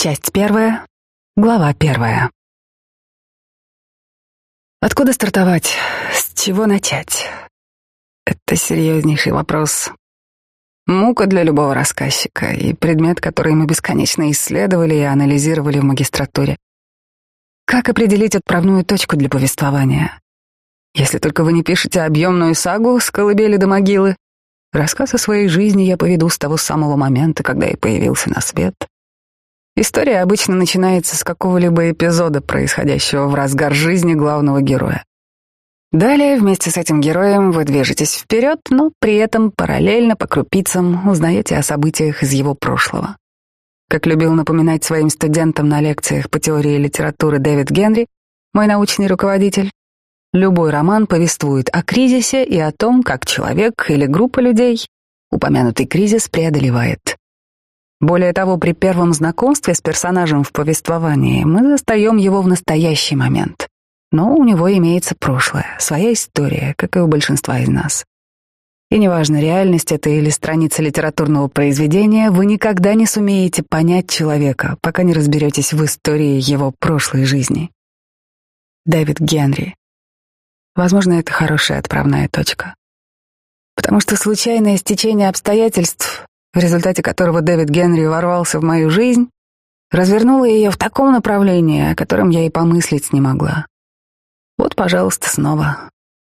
Часть первая, глава первая. Откуда стартовать? С чего начать? Это серьезнейший вопрос. Мука для любого рассказчика и предмет, который мы бесконечно исследовали и анализировали в магистратуре. Как определить отправную точку для повествования? Если только вы не пишете объемную сагу с колыбели до могилы, рассказ о своей жизни я поведу с того самого момента, когда я появился на свет — История обычно начинается с какого-либо эпизода, происходящего в разгар жизни главного героя. Далее вместе с этим героем вы движетесь вперед, но при этом параллельно по крупицам узнаете о событиях из его прошлого. Как любил напоминать своим студентам на лекциях по теории литературы Дэвид Генри, мой научный руководитель, любой роман повествует о кризисе и о том, как человек или группа людей упомянутый кризис преодолевает. Более того, при первом знакомстве с персонажем в повествовании мы застаем его в настоящий момент. Но у него имеется прошлое, своя история, как и у большинства из нас. И неважно, реальность это или страница литературного произведения, вы никогда не сумеете понять человека, пока не разберетесь в истории его прошлой жизни. Дэвид Генри. Возможно, это хорошая отправная точка. Потому что случайное стечение обстоятельств в результате которого Дэвид Генри ворвался в мою жизнь, развернула ее в таком направлении, о котором я и помыслить не могла. Вот, пожалуйста, снова.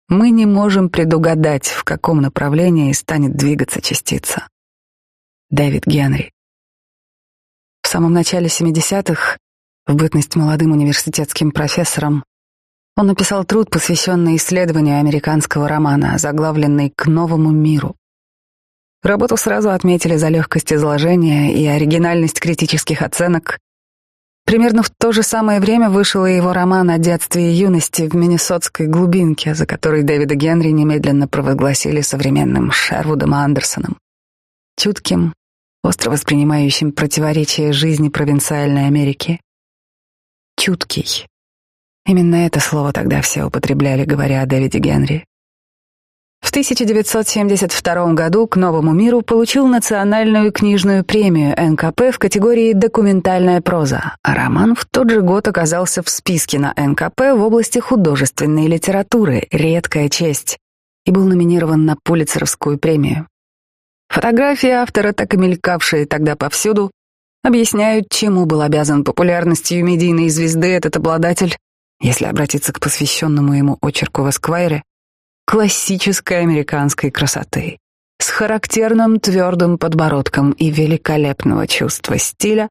Мы не можем предугадать, в каком направлении станет двигаться частица. Дэвид Генри. В самом начале 70-х, в бытность молодым университетским профессором, он написал труд, посвященный исследованию американского романа, заглавленный «К новому миру». Работу сразу отметили за легкость изложения и оригинальность критических оценок. Примерно в то же самое время вышел и его роман о детстве и юности в Миннесотской глубинке, за который Дэвида Генри немедленно провозгласили современным Шервудом Андерсоном. Чутким, остро воспринимающим противоречия жизни провинциальной Америки. Чуткий. Именно это слово тогда все употребляли, говоря о Дэвиде Генри. В 1972 году к «Новому миру» получил национальную книжную премию НКП в категории «Документальная проза», а роман в тот же год оказался в списке на НКП в области художественной литературы. «Редкая честь» и был номинирован на Пулитцеровскую премию. Фотографии автора, так и мелькавшие тогда повсюду, объясняют, чему был обязан популярностью медийной звезды этот обладатель, если обратиться к посвященному ему очерку в Эсквайре, классической американской красоты, с характерным твердым подбородком и великолепного чувства стиля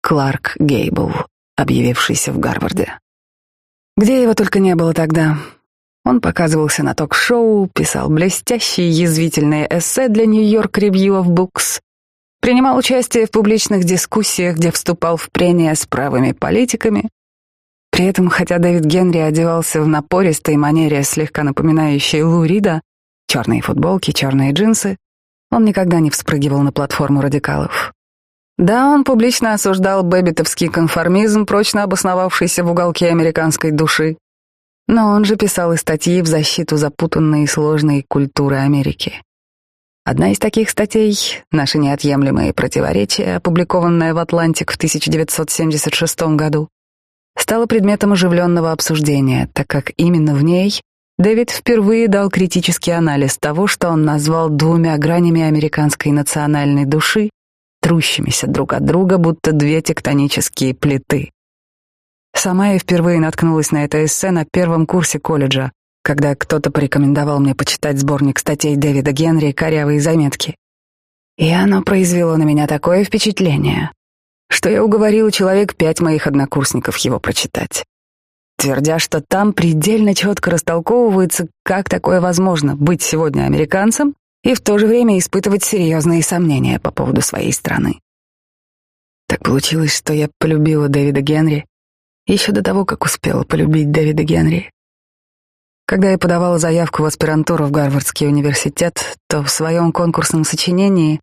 Кларк Гейбл, объявившийся в Гарварде. Где его только не было тогда. Он показывался на ток-шоу, писал блестящие язвительные эссе для Нью-Йорк Review of Books, принимал участие в публичных дискуссиях, где вступал в прения с правыми политиками, при этом, хотя Дэвид Генри одевался в напористой манере, слегка напоминающей Лу Рида, черные футболки, черные джинсы, он никогда не вспрыгивал на платформу радикалов. Да, он публично осуждал бэббитовский конформизм, прочно обосновавшийся в уголке американской души, но он же писал и статьи в защиту запутанной и сложной культуры Америки. Одна из таких статей «Наши неотъемлемые противоречия», опубликованная в «Атлантик» в 1976 году, стала предметом оживленного обсуждения, так как именно в ней Дэвид впервые дал критический анализ того, что он назвал двумя гранями американской национальной души, трущимися друг от друга, будто две тектонические плиты. Сама я впервые наткнулась на это эссе на первом курсе колледжа, когда кто-то порекомендовал мне почитать сборник статей Дэвида Генри «Корявые заметки». И оно произвело на меня такое впечатление, что я уговорила человек пять моих однокурсников его прочитать, твердя, что там предельно четко растолковывается, как такое возможно быть сегодня американцем и в то же время испытывать серьезные сомнения по поводу своей страны. Так получилось, что я полюбила Дэвида Генри еще до того, как успела полюбить Дэвида Генри. Когда я подавала заявку в аспирантуру в Гарвардский университет, то в своем конкурсном сочинении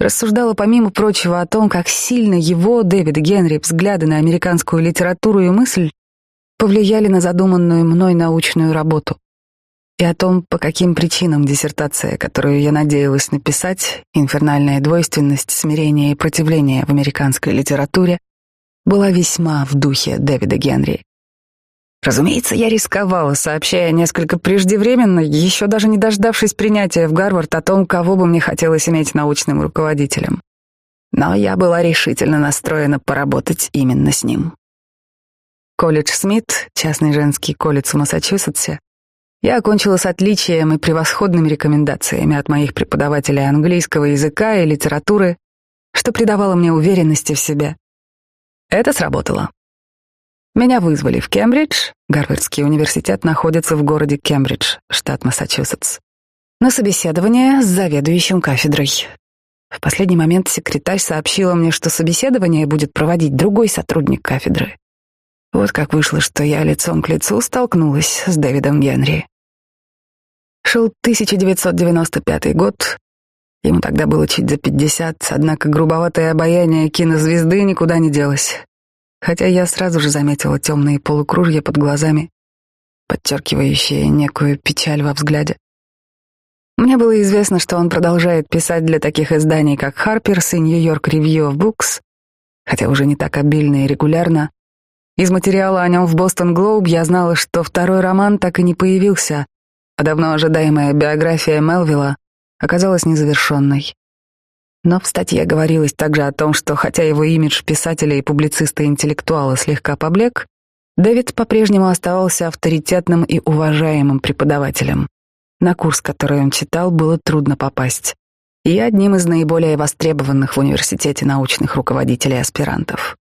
рассуждала помимо прочего о том, как сильно его, Дэвида Генри, взгляды на американскую литературу и мысль повлияли на задуманную мной научную работу, и о том, по каким причинам диссертация, которую я надеялась написать, «Инфернальная двойственность, смирение и противление в американской литературе», была весьма в духе Дэвида Генри. Разумеется, я рисковала, сообщая несколько преждевременно, еще даже не дождавшись принятия в Гарвард о том, кого бы мне хотелось иметь научным руководителем. Но я была решительно настроена поработать именно с ним. Колледж Смит, частный женский колледж в Массачусетсе, я окончила с отличием и превосходными рекомендациями от моих преподавателей английского языка и литературы, что придавало мне уверенности в себе. Это сработало. Меня вызвали в Кембридж, Гарвардский университет находится в городе Кембридж, штат Массачусетс, на собеседование с заведующим кафедрой. В последний момент секретарь сообщила мне, что собеседование будет проводить другой сотрудник кафедры. Вот как вышло, что я лицом к лицу столкнулась с Дэвидом Генри. Шел 1995 год. Ему тогда было чуть за пятьдесят, однако грубоватое обаяние кинозвезды никуда не делось. Хотя я сразу же заметила темные полукружья под глазами, подчеркивающие некую печаль во взгляде. Мне было известно, что он продолжает писать для таких изданий, как Harper's и New York Review of Books, хотя уже не так обильно и регулярно. Из материала о нем в Бостон Глоуб я знала, что второй роман так и не появился, а давно ожидаемая биография Мелвилла оказалась незавершенной. Но в статье говорилось также о том, что хотя его имидж писателя и публициста-интеллектуала слегка поблек, Дэвид по-прежнему оставался авторитетным и уважаемым преподавателем. На курс, который он читал, было трудно попасть. И одним из наиболее востребованных в университете научных руководителей-аспирантов.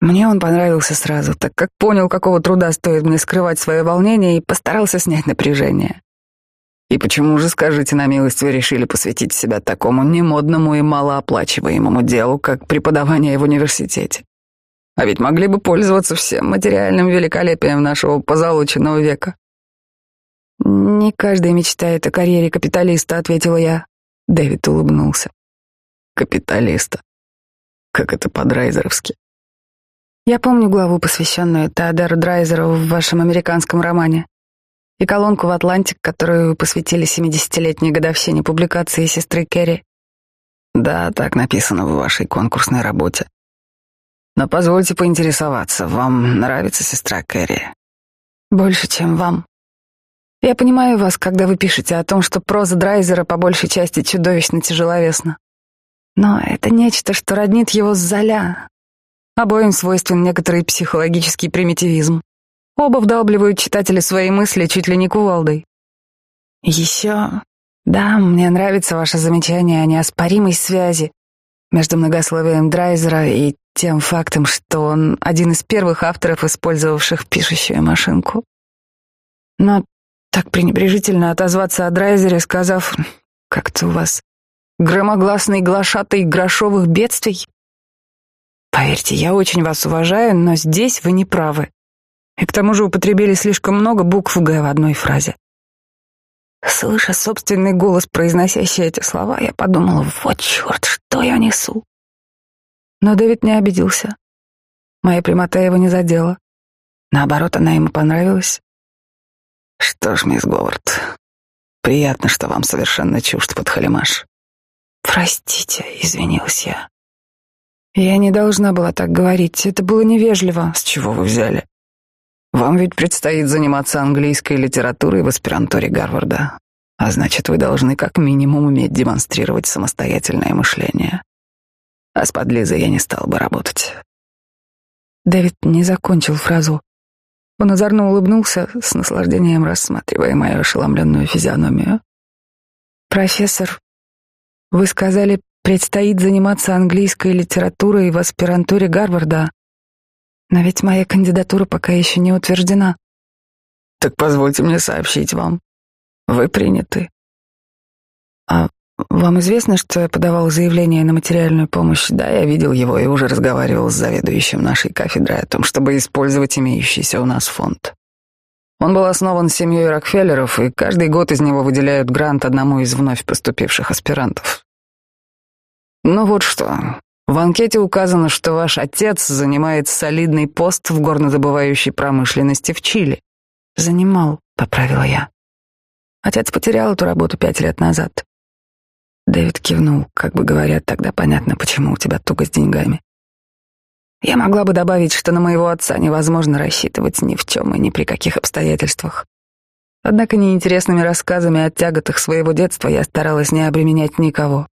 Мне он понравился сразу, так как понял, какого труда стоит мне скрывать свое волнение и постарался снять напряжение. И почему же, скажите на милость, вы решили посвятить себя такому немодному и малооплачиваемому делу, как преподавание в университете? А ведь могли бы пользоваться всем материальным великолепием нашего позолоченного века. «Не каждый мечтает о карьере капиталиста», — ответила я. Дэвид улыбнулся. «Капиталиста? Как это по-драйзеровски?» Я помню главу, посвященную Теодору Драйзеру в вашем американском романе, и колонку в «Атлантик», которую вы посвятили 70-летней годовщине публикации сестры Керри. Да, так написано в вашей конкурсной работе. Но позвольте поинтересоваться, вам нравится сестра Керри? Больше, чем вам. Я понимаю вас, когда вы пишете о том, что проза Драйзера по большей части чудовищно тяжеловесна. Но это нечто, что роднит его с Золя, Обоим свойствен некоторый психологический примитивизм. Оба вдалбливают читателя свои мысли чуть ли не кувалдой. Еще, да, мне нравится ваше замечание о неоспоримой связи между многословием Драйзера и тем фактом, что он один из первых авторов, использовавших пишущую машинку. Но так пренебрежительно отозваться о Драйзере, сказав, как-то у вас громогласный глашатый грошовых бедствий, Поверьте, я очень вас уважаю, но здесь вы не правы. И к тому же употребили слишком много букв «Г» в одной фразе. Слыша собственный голос, произносящий эти слова, я подумала, вот черт, что я несу. Но Дэвид не обиделся. Моя прямота его не задела. Наоборот, она ему понравилась. Что ж, мисс Говард, приятно, что вам совершенно чужд подхалимаш. Простите, извинилась я. Я не должна была так говорить. Это было невежливо. С чего вы взяли? Вам ведь предстоит заниматься английской литературой в аспирантуре Гарварда. А значит, вы должны как минимум уметь демонстрировать самостоятельное мышление. А с подлизой я не стал бы работать. Дэвид не закончил фразу. Он озорно улыбнулся, с наслаждением рассматривая мою ошеломленную физиономию. «Профессор, вы сказали Предстоит заниматься английской литературой в аспирантуре Гарварда. Но ведь моя кандидатура пока еще не утверждена. Так позвольте мне сообщить вам. Вы приняты. А вам известно, что я подавал заявление на материальную помощь? Да, я видел его и уже разговаривал с заведующим нашей кафедрой о том, чтобы использовать имеющийся у нас фонд. Он был основан семьей Рокфеллеров, и каждый год из него выделяют грант одному из вновь поступивших аспирантов. Ну вот что. В анкете указано, что ваш отец занимает солидный пост в горнодобывающей промышленности в Чили. Занимал, поправила я. Отец потерял эту работу пять лет назад. Дэвид кивнул, как бы говоря, тогда понятно, почему у тебя туго с деньгами. Я могла бы добавить, что на моего отца невозможно рассчитывать ни в чем и ни при каких обстоятельствах. Однако неинтересными рассказами о тяготах своего детства я старалась не обременять никого,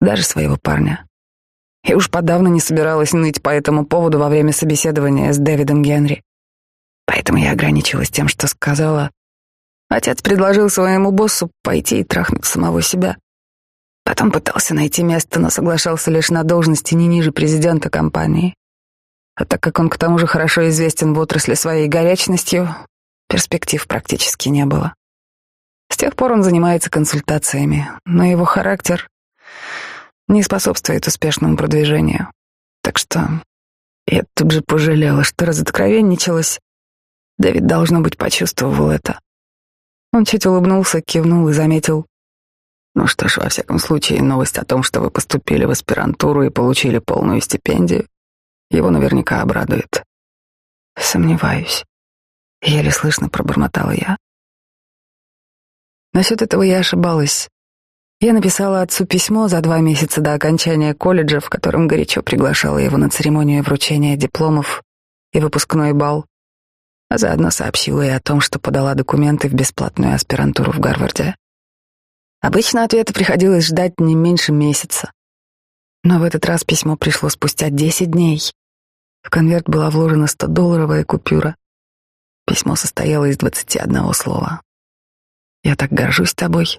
даже своего парня. И уж подавно не собиралась ныть по этому поводу во время собеседования с Дэвидом Генри. Поэтому я ограничилась тем, что сказала. Отец предложил своему боссу пойти и трахнуть самого себя. Потом пытался найти место, но соглашался лишь на должности не ниже президента компании. А так как он к тому же хорошо известен в отрасли своей горячностью, перспектив практически не было. С тех пор он занимается консультациями, но его характер не способствует успешному продвижению. Так что я тут же пожалела, что разоткровенничалась. Дэвид, должно быть, почувствовал это. Он чуть улыбнулся, кивнул и заметил. Ну что ж, во всяком случае, новость о том, что вы поступили в аспирантуру и получили полную стипендию, его наверняка обрадует. Сомневаюсь. Еле слышно пробормотала я. Насчет этого я ошибалась. Я написала отцу письмо за два месяца до окончания колледжа, в котором горячо приглашала его на церемонию вручения дипломов и выпускной бал, а заодно сообщила и о том, что подала документы в бесплатную аспирантуру в Гарварде. Обычно ответа приходилось ждать не меньше месяца. Но в этот раз письмо пришло спустя десять дней. В конверт была вложена 100-долларовая купюра. Письмо состояло из двадцати одного слова. «Я так горжусь тобой.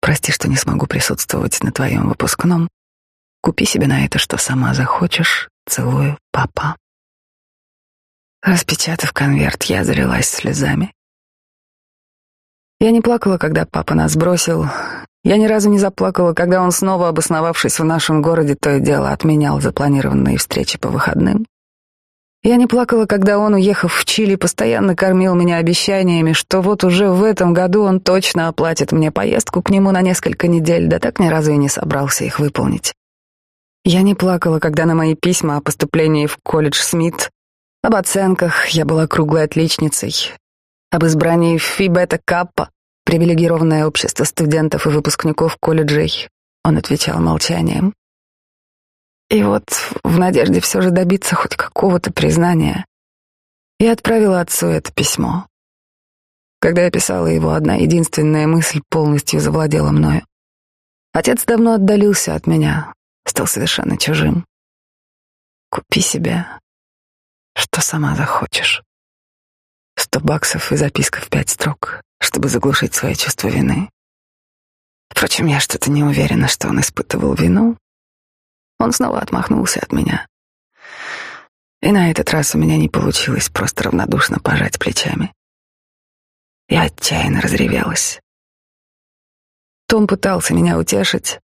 Прости, что не смогу присутствовать на твоем выпускном. Купи себе на это, что сама захочешь. Целую, папа. Распечатав конверт, я залилась слезами. Я не плакала, когда папа нас бросил. Я ни разу не заплакала, когда он снова, обосновавшись в нашем городе, то и дело отменял запланированные встречи по выходным. Я не плакала, когда он, уехав в Чили, постоянно кормил меня обещаниями, что вот уже в этом году он точно оплатит мне поездку к нему на несколько недель, да так ни разу и не собрался их выполнить. Я не плакала, когда на мои письма о поступлении в колледж Смит, об оценках, я была круглой отличницей, об избрании в Фи Бета Каппа, привилегированное общество студентов и выпускников колледжей, он отвечал молчанием. И вот в надежде все же добиться хоть какого-то признания, я отправила отцу это письмо. Когда я писала его, одна единственная мысль полностью завладела мною. Отец давно отдалился от меня, стал совершенно чужим. Купи себе, что сама захочешь. Сто баксов и записка в пять строк, чтобы заглушить свое чувство вины. Впрочем, я что-то не уверена, что он испытывал вину, он снова отмахнулся от меня. И на этот раз у меня не получилось просто равнодушно пожать плечами. Я отчаянно разревелась. Том пытался меня утешить.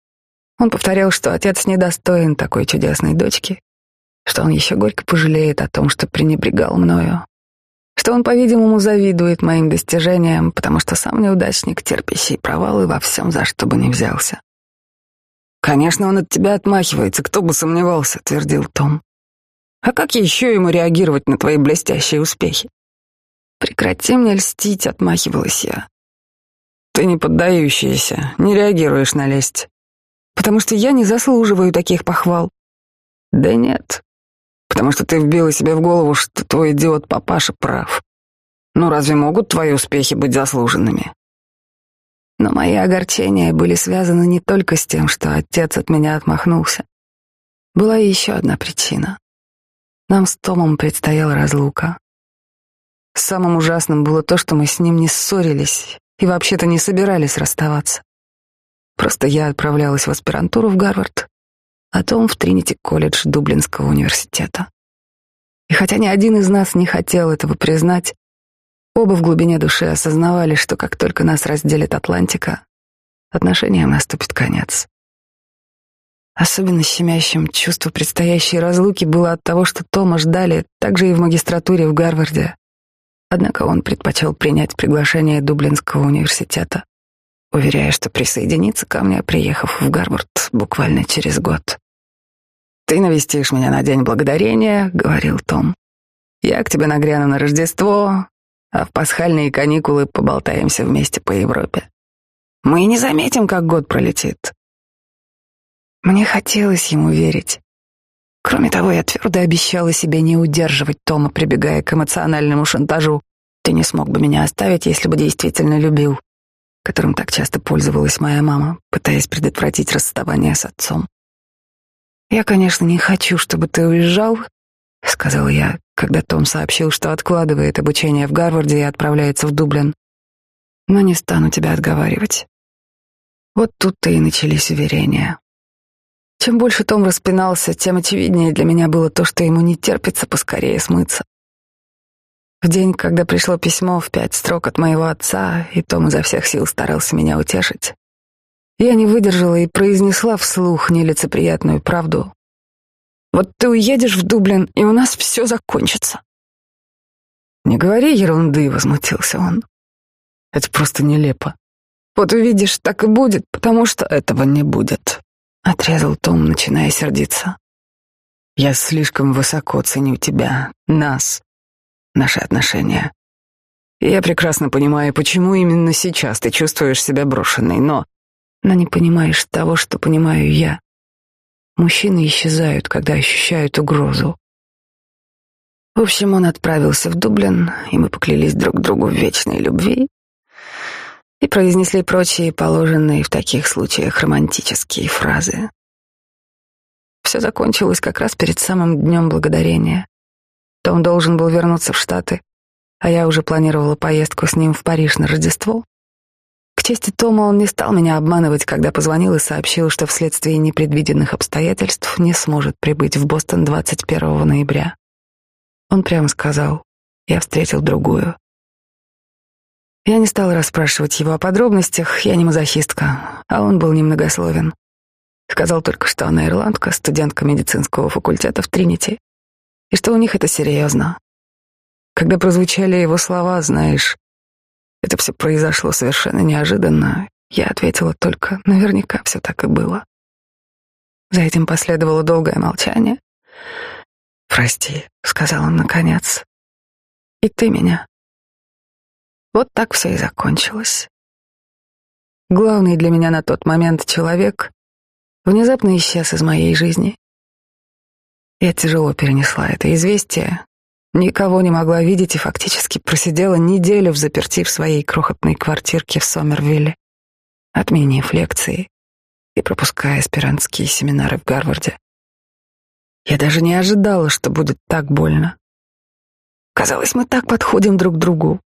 Он повторял, что отец недостоин такой чудесной дочки, что он еще горько пожалеет о том, что пренебрегал мною, что он, по-видимому, завидует моим достижениям, потому что сам неудачник, терпящий провалы во всем, за что бы ни взялся. «Конечно, он от тебя отмахивается, кто бы сомневался», — твердил Том. «А как еще ему реагировать на твои блестящие успехи?» «Прекрати мне льстить», — отмахивалась я. «Ты не поддающаяся, не реагируешь на лесть, потому что я не заслуживаю таких похвал». «Да нет, потому что ты вбила себе в голову, что твой идиот папаша прав. Ну разве могут твои успехи быть заслуженными? Но мои огорчения были связаны не только с тем, что отец от меня отмахнулся. Была и еще одна причина. Нам с Томом предстояла разлука. Самым ужасным было то, что мы с ним не ссорились и вообще-то не собирались расставаться. Просто я отправлялась в аспирантуру в Гарвард, а Том в Тринити-колледж Дублинского университета. И хотя ни один из нас не хотел этого признать, Оба в глубине души осознавали, что как только нас разделит Атлантика, отношениям наступит конец. Особенно щемящим чувство предстоящей разлуки было от того, что Тома ждали также и в магистратуре в Гарварде. Однако он предпочел принять приглашение Дублинского университета, уверяя, что присоединится ко мне, приехав в Гарвард буквально через год. «Ты навестишь меня на День Благодарения», — говорил Том. «Я к тебе нагряну на Рождество, а в пасхальные каникулы поболтаемся вместе по Европе. Мы не заметим, как год пролетит. Мне хотелось ему верить. Кроме того, я твердо обещала себе не удерживать Тома, прибегая к эмоциональному шантажу. Ты не смог бы меня оставить, если бы действительно любил, которым так часто пользовалась моя мама, пытаясь предотвратить расставание с отцом. Я, конечно, не хочу, чтобы ты уезжал, сказала я, когда Том сообщил, что откладывает обучение в Гарварде и отправляется в Дублин. Но не стану тебя отговаривать. Вот тут-то и начались уверения. Чем больше Том распинался, тем очевиднее для меня было то, что ему не терпится поскорее смыться. В день, когда пришло письмо в пять строк от моего отца, и Том изо всех сил старался меня утешить, я не выдержала и произнесла вслух нелицеприятную правду. «Вот ты уедешь в Дублин, и у нас все закончится». «Не говори ерунды», — возмутился он. «Это просто нелепо. Вот увидишь, так и будет, потому что этого не будет», — отрезал Том, начиная сердиться. «Я слишком высоко ценю тебя, нас, наши отношения. Я прекрасно понимаю, почему именно сейчас ты чувствуешь себя брошенной, но... Но не понимаешь того, что понимаю я. Мужчины исчезают, когда ощущают угрозу. В общем, он отправился в Дублин, и мы поклялись друг другу в вечной любви и произнесли прочие положенные в таких случаях романтические фразы. Все закончилось как раз перед самым днем благодарения. Том должен был вернуться в Штаты, а я уже планировала поездку с ним в Париж на Рождество. К чести Тома он не стал меня обманывать, когда позвонил и сообщил, что вследствие непредвиденных обстоятельств не сможет прибыть в Бостон 21 ноября. Он прямо сказал, я встретил другую. Я не стала расспрашивать его о подробностях, я не мазохистка, а он был немногословен. Сказал только, что она ирландка, студентка медицинского факультета в Тринити, и что у них это серьезно. Когда прозвучали его слова, знаешь, это все произошло совершенно неожиданно, я ответила только, наверняка все так и было. За этим последовало долгое молчание. «Прости», — сказал он наконец, — «и ты меня». Вот так все и закончилось. Главный для меня на тот момент человек внезапно исчез из моей жизни. Я тяжело перенесла это известие, никого не могла видеть и фактически просидела неделю в заперти в своей крохотной квартирке в Сомервилле, отменив лекции и пропуская аспирантские семинары в Гарварде. Я даже не ожидала, что будет так больно. Казалось, мы так подходим друг к другу,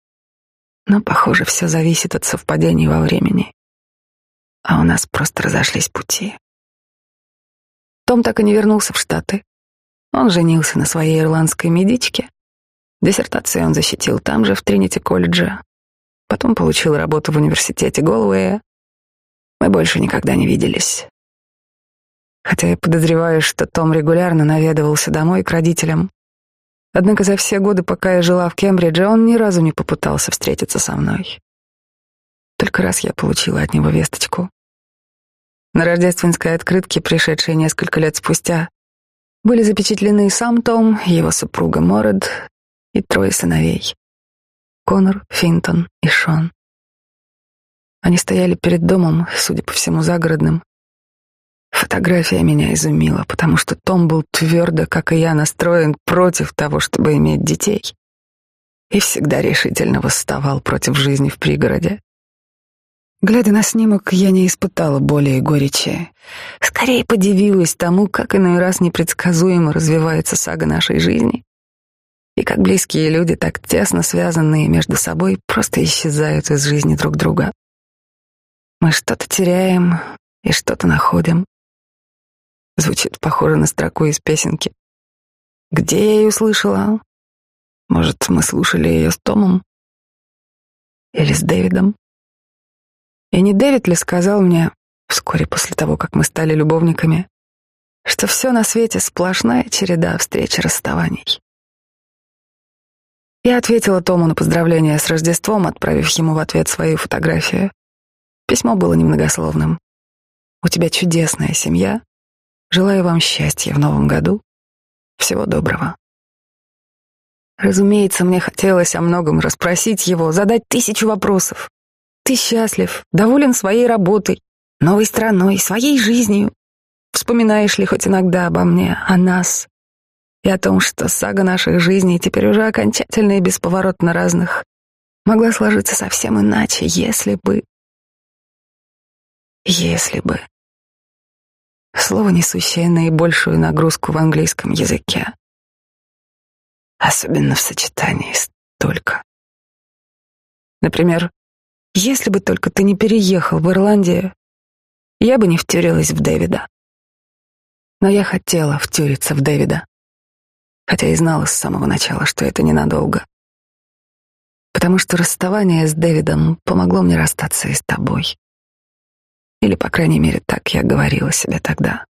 но, похоже, все зависит от совпадений во времени. А у нас просто разошлись пути. Том так и не вернулся в Штаты. Он женился на своей ирландской медичке. Диссертацию он защитил там же, в Тринити-колледже. Потом получил работу в университете Голуэя. Мы больше никогда не виделись. Хотя я подозреваю, что Том регулярно наведывался домой к родителям, Однако за все годы, пока я жила в Кембридже, он ни разу не попытался встретиться со мной. Только раз я получила от него весточку. На рождественской открытке, пришедшей несколько лет спустя, были запечатлены сам Том, его супруга Моред и трое сыновей — Конор, Финтон и Шон. Они стояли перед домом, судя по всему, загородным, Фотография меня изумила, потому что Том был твердо, как и я, настроен против того, чтобы иметь детей. И всегда решительно восставал против жизни в пригороде. Глядя на снимок, я не испытала боли и горечи. Скорее подивилась тому, как иной раз непредсказуемо развивается сага нашей жизни. И как близкие люди, так тесно связанные между собой, просто исчезают из жизни друг друга. Мы что-то теряем и что-то находим. Звучит похоже на строку из песенки. Где я ее слышала? Может, мы слушали ее с Томом? Или с Дэвидом? И не Дэвид ли сказал мне, вскоре после того, как мы стали любовниками, что все на свете сплошная череда встреч и расставаний? Я ответила Тому на поздравление с Рождеством, отправив ему в ответ свою фотографию. Письмо было немногословным. «У тебя чудесная семья, Желаю вам счастья в новом году. Всего доброго. Разумеется, мне хотелось о многом расспросить его, задать тысячу вопросов. Ты счастлив, доволен своей работой, новой страной, своей жизнью. Вспоминаешь ли хоть иногда обо мне, о нас? и о том, что сага наших жизней теперь уже окончательно и бесповоротно разных могла сложиться совсем иначе, если бы... Если бы... Слово, несущее наибольшую нагрузку в английском языке. Особенно в сочетании с «только». Например, если бы только ты не переехал в Ирландию, я бы не втюрилась в Дэвида. Но я хотела втюриться в Дэвида, хотя и знала с самого начала, что это ненадолго. Потому что расставание с Дэвидом помогло мне расстаться и с тобой. Или, по крайней мере, так я говорила себе тогда.